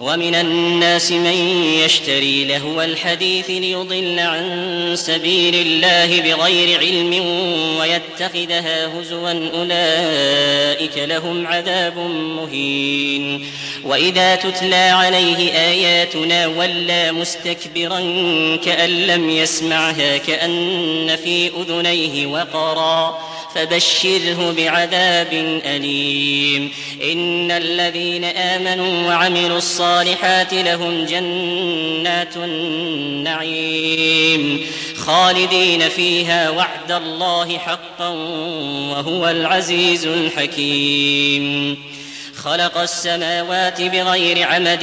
ومن الناس من يشتري لهو الحديث ليضل عن سبيل الله بغير علم ويتخذها هزوا أولئك لهم عذاب مهين. وإذا تتلى عليه آياتنا ولى مستكبرا كأن لم يسمعها كأن في أذنيه وقرا فبشره بعذاب أليم. إن الذين آمنوا وعملوا الصالحات لهم جنات النعيم خالدين فيها وعد الله حقا وهو العزيز الحكيم خلق السماوات بغير عمد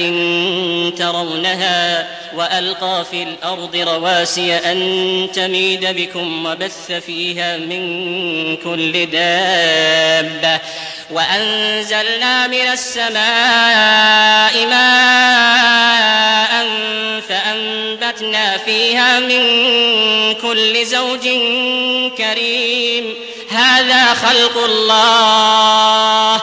ترونها وألقى في الأرض رواسي أن تميد بكم وبث فيها من كل دابة وأنزلنا من السماء ماء فأنبتنا فيها من كل زوج كريم. هذا خلق الله.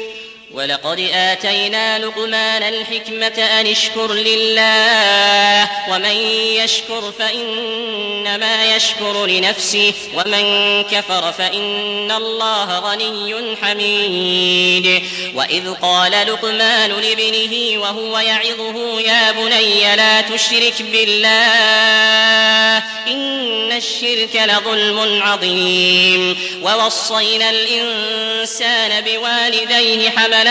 ولقد آتينا لقمان الحكمة أن اشكر لله ومن يشكر فإنما يشكر لنفسه ومن كفر فإن الله غني حميد. وإذ قال لقمان لابنه وهو يعظه يا بني لا تشرك بالله إن الشرك لظلم عظيم. ووصينا الإنسان بوالديه حمل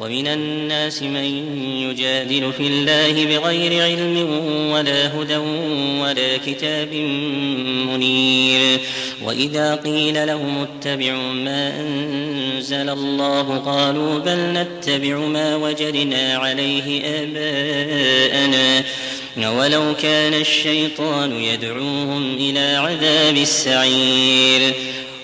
ومن الناس من يجادل في الله بغير علم ولا هدى ولا كتاب منير. وإذا قيل لهم اتبعوا ما أنزل الله قالوا بل نتبع ما وجدنا عليه آباءنا. ولو كان الشيطان يدعوهم إلى عذاب السعير.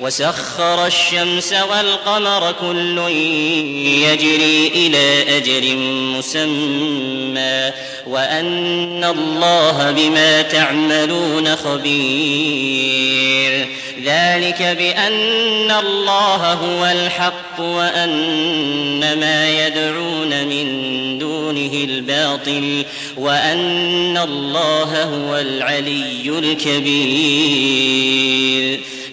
وسخر الشمس والقمر كل يجري إلى أجر مسمى وأن الله بما تعملون خبير. ذلك بأن الله هو الحق وأن ما يدعون من دونه الباطل وأن الله هو العلي الكبير.